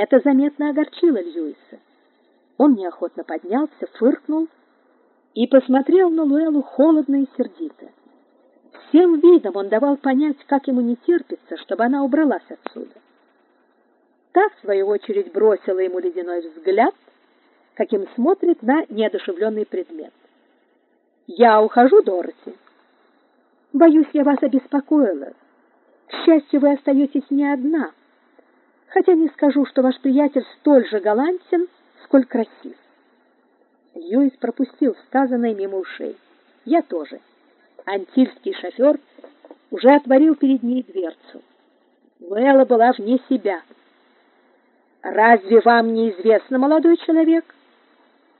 Это заметно огорчило Льюиса. Он неохотно поднялся, фыркнул и посмотрел на Луэлу холодно и сердито. Всем видом он давал понять, как ему не терпится, чтобы она убралась отсюда. Та, в свою очередь, бросила ему ледяной взгляд, каким смотрит на неодушевленный предмет. «Я ухожу, Дороти. Боюсь, я вас обеспокоила. К счастью, вы остаетесь не одна, хотя не скажу, что ваш приятель столь же галантен, сколь красив». Льюис пропустил сказанное мимо ушей. «Я тоже». Антильский шофер уже отворил перед ней дверцу. Луэла была вне себя. «Разве вам не известно, молодой человек,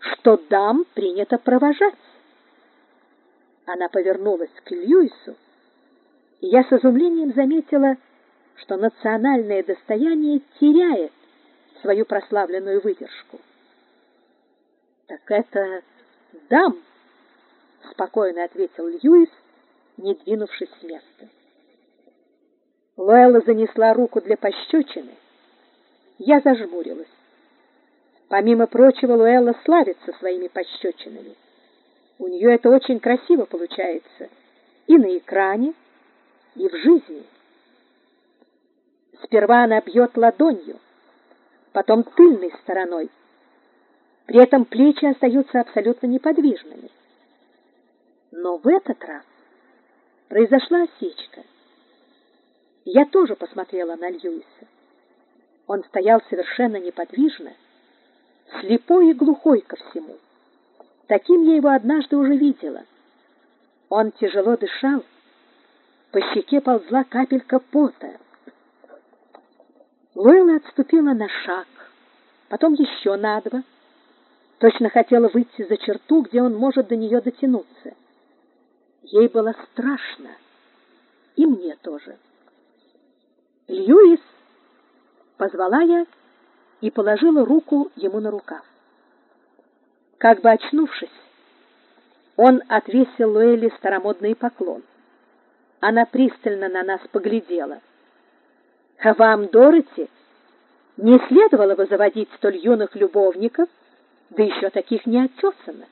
что дам принято провожать?» Она повернулась к Льюису, и я с изумлением заметила, что национальное достояние теряет свою прославленную выдержку. «Так это дам!» — спокойно ответил Льюис, не двинувшись с места. Луэлла занесла руку для пощечины. Я зажмурилась. Помимо прочего, Луэлла славится своими пощечинами. У нее это очень красиво получается и на экране, и в жизни. Сперва она бьет ладонью, потом тыльной стороной. При этом плечи остаются абсолютно неподвижными. Но в этот раз произошла осечка. Я тоже посмотрела на Льюиса. Он стоял совершенно неподвижно, слепой и глухой ко всему. Таким я его однажды уже видела. Он тяжело дышал, по щеке ползла капелька пота. Лойла отступила на шаг, потом еще на два. Точно хотела выйти за черту, где он может до нее дотянуться. Ей было страшно, и мне тоже. «Льюис!» — позвала я и положила руку ему на рукав. Как бы очнувшись, он отвесил Луэлли старомодный поклон. Она пристально на нас поглядела. «А вам, Дороти, не следовало бы заводить столь юных любовников, да еще таких неотесанных?»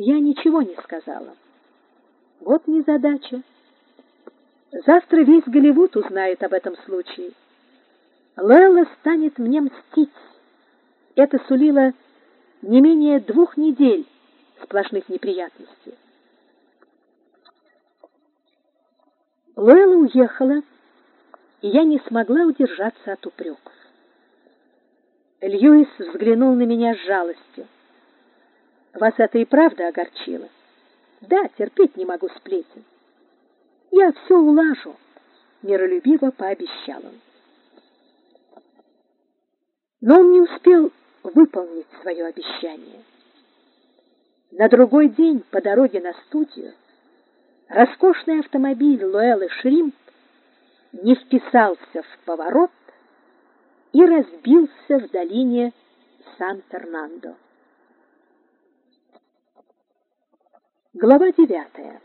Я ничего не сказала. Вот незадача. Завтра весь Голливуд узнает об этом случае. Лэлла станет мне мстить. Это сулило не менее двух недель сплошных неприятностей. Лэлла уехала, и я не смогла удержаться от упреков. Льюис взглянул на меня с жалостью. Вас это и правда огорчило? Да, терпеть не могу сплетен. Я все улажу, миролюбиво пообещал он. Но он не успел выполнить свое обещание. На другой день по дороге на студию роскошный автомобиль Луэллы Шримп не вписался в поворот и разбился в долине Сан-Фернандо. Глава девятая.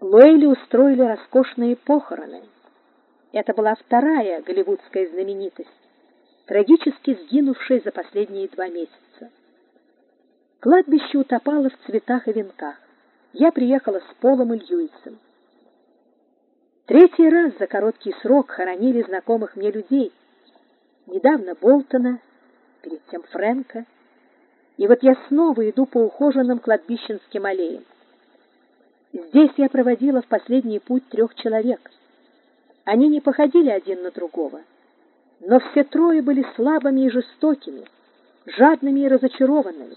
Луэлли устроили роскошные похороны. Это была вторая голливудская знаменитость, трагически сгинувшая за последние два месяца. Кладбище утопало в цветах и венках. Я приехала с Полом и Льюисом. Третий раз за короткий срок хоронили знакомых мне людей. Недавно Болтона, перед тем Фрэнка, и вот я снова иду по ухоженным кладбищенским аллеям. Здесь я проводила в последний путь трех человек. Они не походили один на другого, но все трое были слабыми и жестокими, жадными и разочарованными.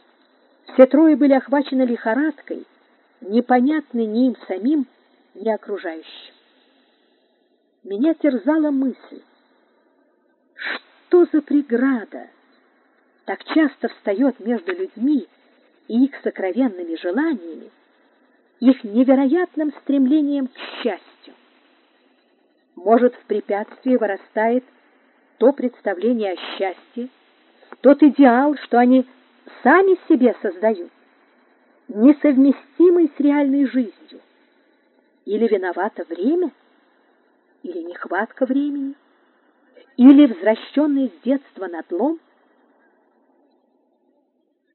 Все трое были охвачены лихорадкой, непонятной ни им самим, ни окружающим. Меня терзала мысль, что за преграда так часто встает между людьми и их сокровенными желаниями, их невероятным стремлением к счастью. Может, в препятствии вырастает то представление о счастье, тот идеал, что они сами себе создают, несовместимый с реальной жизнью. Или виновато время, или нехватка времени. или возвращенный с детства надлом